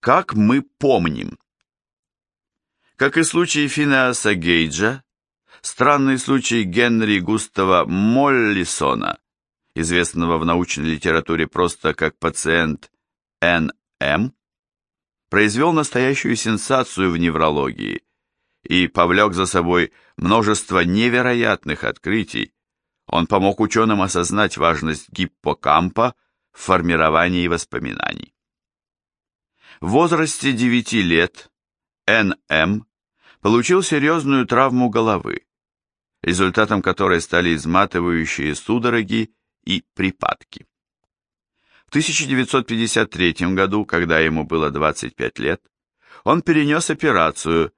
Как мы помним? Как и случай Финеаса Гейджа, странный случай Генри Густава Моллисона, известного в научной литературе просто как пациент Н.М., произвел настоящую сенсацию в неврологии и повлек за собой множество невероятных открытий. Он помог ученым осознать важность гиппокампа в формировании воспоминаний. В возрасте 9 лет Н.М. получил серьезную травму головы, результатом которой стали изматывающие судороги и припадки. В 1953 году, когда ему было 25 лет, он перенес операцию,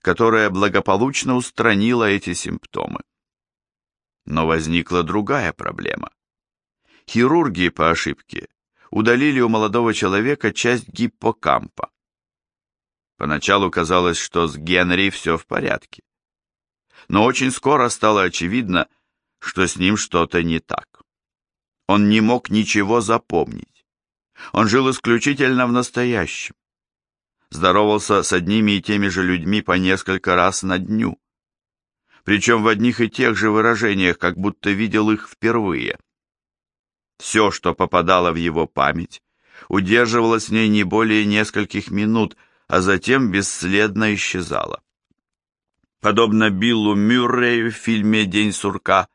которая благополучно устранила эти симптомы. Но возникла другая проблема. Хирурги по ошибке удалили у молодого человека часть гиппокампа. Поначалу казалось, что с Генри все в порядке. Но очень скоро стало очевидно, что с ним что-то не так. Он не мог ничего запомнить. Он жил исключительно в настоящем. Здоровался с одними и теми же людьми по несколько раз на дню. Причем в одних и тех же выражениях, как будто видел их впервые. Все, что попадало в его память, удерживалось в ней не более нескольких минут, а затем бесследно исчезало. Подобно Биллу Мюррею в фильме «День сурка»,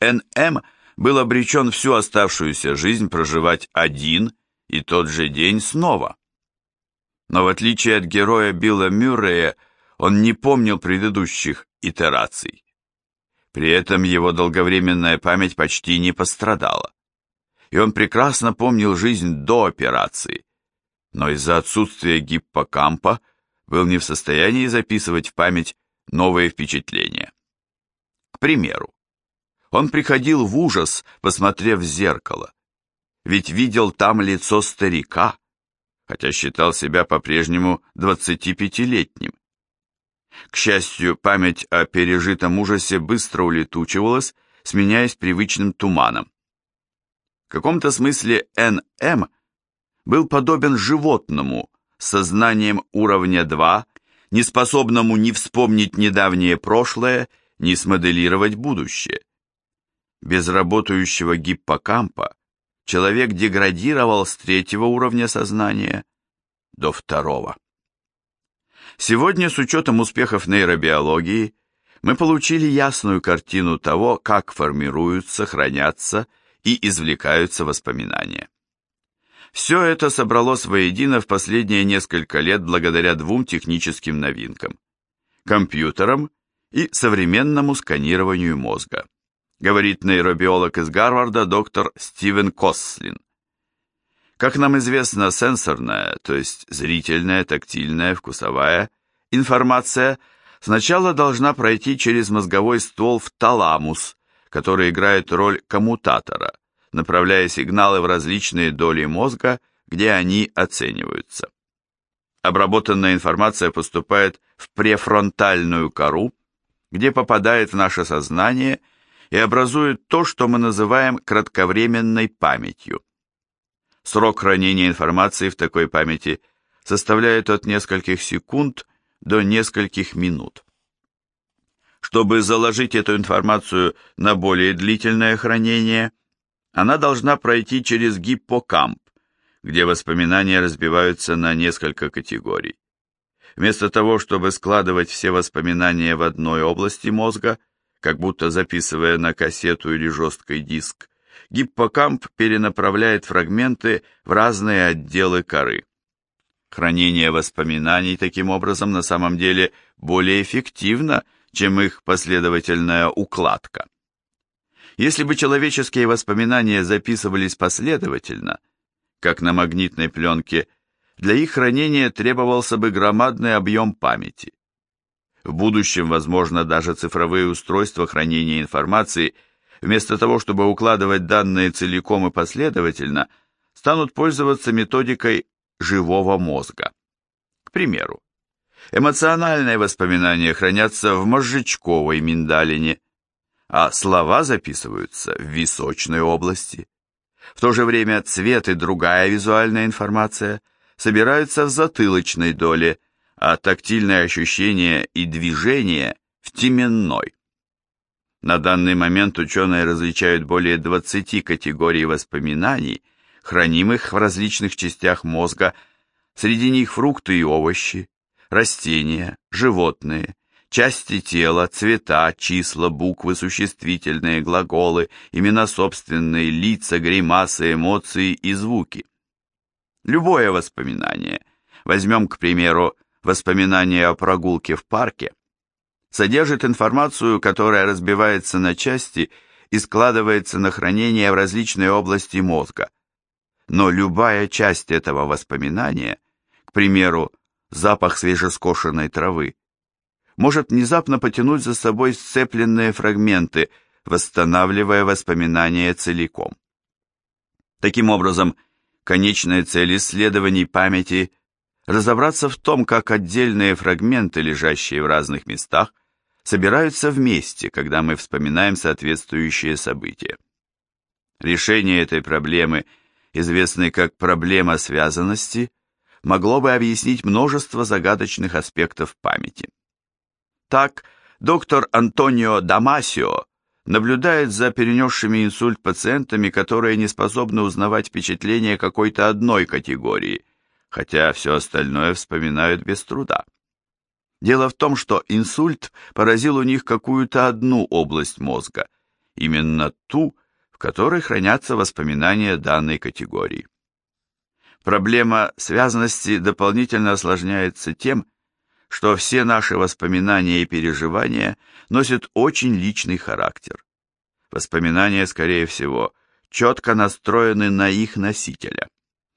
Н.М был обречен всю оставшуюся жизнь проживать один и тот же день снова. Но в отличие от героя Билла Мюррея, он не помнил предыдущих итераций. При этом его долговременная память почти не пострадала. И он прекрасно помнил жизнь до операции, но из-за отсутствия гиппокампа был не в состоянии записывать в память новые впечатления. К примеру, он приходил в ужас, посмотрев в зеркало, ведь видел там лицо старика, хотя считал себя по-прежнему 25-летним. К счастью, память о пережитом ужасе быстро улетучивалась, сменяясь привычным туманом. В каком-то смысле Н.М. был подобен животному с сознанием уровня 2, неспособному ни вспомнить недавнее прошлое, ни смоделировать будущее. Без работающего гиппокампа человек деградировал с третьего уровня сознания до второго. Сегодня с учетом успехов нейробиологии мы получили ясную картину того, как формируются, хранятся и извлекаются воспоминания. Все это собралось воедино в последние несколько лет благодаря двум техническим новинкам – компьютерам и современному сканированию мозга говорит нейробиолог из Гарварда доктор Стивен Кослин. Как нам известно, сенсорная, то есть зрительная, тактильная, вкусовая информация сначала должна пройти через мозговой ствол в таламус, который играет роль коммутатора, направляя сигналы в различные доли мозга, где они оцениваются. Обработанная информация поступает в префронтальную кору, где попадает в наше сознание и образует то, что мы называем кратковременной памятью. Срок хранения информации в такой памяти составляет от нескольких секунд до нескольких минут. Чтобы заложить эту информацию на более длительное хранение, она должна пройти через гиппокамп, где воспоминания разбиваются на несколько категорий. Вместо того, чтобы складывать все воспоминания в одной области мозга – как будто записывая на кассету или жесткий диск, гиппокамп перенаправляет фрагменты в разные отделы коры. Хранение воспоминаний таким образом на самом деле более эффективно, чем их последовательная укладка. Если бы человеческие воспоминания записывались последовательно, как на магнитной пленке, для их хранения требовался бы громадный объем памяти. В будущем, возможно, даже цифровые устройства хранения информации, вместо того, чтобы укладывать данные целиком и последовательно, станут пользоваться методикой живого мозга. К примеру, эмоциональные воспоминания хранятся в мозжечковой миндалине, а слова записываются в височной области. В то же время цвет и другая визуальная информация собираются в затылочной доле, а тактильные ощущения и движения в теменной. На данный момент ученые различают более 20 категорий воспоминаний, хранимых в различных частях мозга, среди них фрукты и овощи, растения, животные, части тела, цвета, числа, буквы, существительные, глаголы, имена собственные, лица, гримасы, эмоции и звуки. Любое воспоминание, возьмем, к примеру, воспоминание о прогулке в парке, содержит информацию, которая разбивается на части и складывается на хранение в различные области мозга. Но любая часть этого воспоминания, к примеру, запах свежескошенной травы, может внезапно потянуть за собой сцепленные фрагменты, восстанавливая воспоминания целиком. Таким образом, конечная цель исследований памяти – разобраться в том, как отдельные фрагменты, лежащие в разных местах, собираются вместе, когда мы вспоминаем соответствующие события. Решение этой проблемы, известной как проблема связанности, могло бы объяснить множество загадочных аспектов памяти. Так, доктор Антонио Дамасио наблюдает за перенесшими инсульт пациентами, которые не способны узнавать впечатления какой-то одной категории – хотя все остальное вспоминают без труда. Дело в том, что инсульт поразил у них какую-то одну область мозга, именно ту, в которой хранятся воспоминания данной категории. Проблема связанности дополнительно осложняется тем, что все наши воспоминания и переживания носят очень личный характер. Воспоминания, скорее всего, четко настроены на их носителя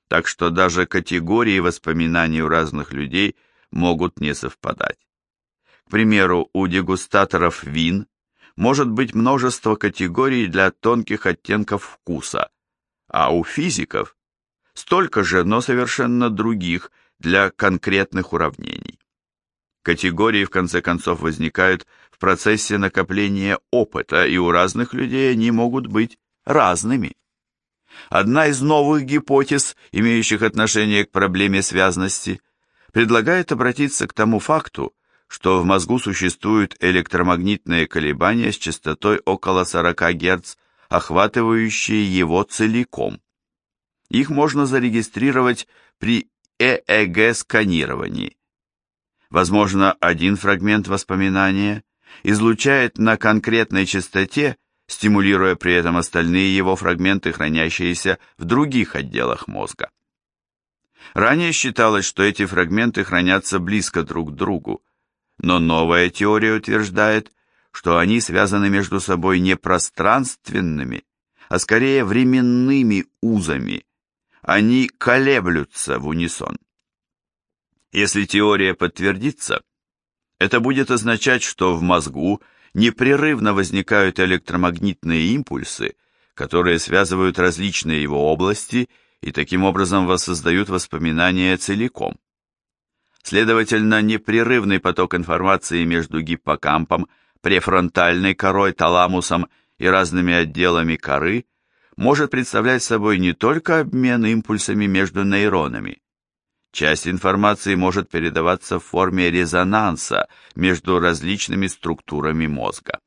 так что даже категории воспоминаний у разных людей могут не совпадать. К примеру, у дегустаторов вин может быть множество категорий для тонких оттенков вкуса, а у физиков столько же, но совершенно других для конкретных уравнений. Категории в конце концов возникают в процессе накопления опыта, и у разных людей они могут быть разными. Одна из новых гипотез, имеющих отношение к проблеме связности, предлагает обратиться к тому факту, что в мозгу существуют электромагнитные колебания с частотой около 40 Гц, охватывающие его целиком. Их можно зарегистрировать при ЭЭГ-сканировании. Возможно, один фрагмент воспоминания излучает на конкретной частоте стимулируя при этом остальные его фрагменты, хранящиеся в других отделах мозга. Ранее считалось, что эти фрагменты хранятся близко друг к другу, но новая теория утверждает, что они связаны между собой не пространственными, а скорее временными узами. Они колеблются в унисон. Если теория подтвердится, это будет означать, что в мозгу непрерывно возникают электромагнитные импульсы, которые связывают различные его области и таким образом воссоздают воспоминания целиком. Следовательно, непрерывный поток информации между гиппокампом, префронтальной корой, таламусом и разными отделами коры может представлять собой не только обмен импульсами между нейронами, Часть информации может передаваться в форме резонанса между различными структурами мозга.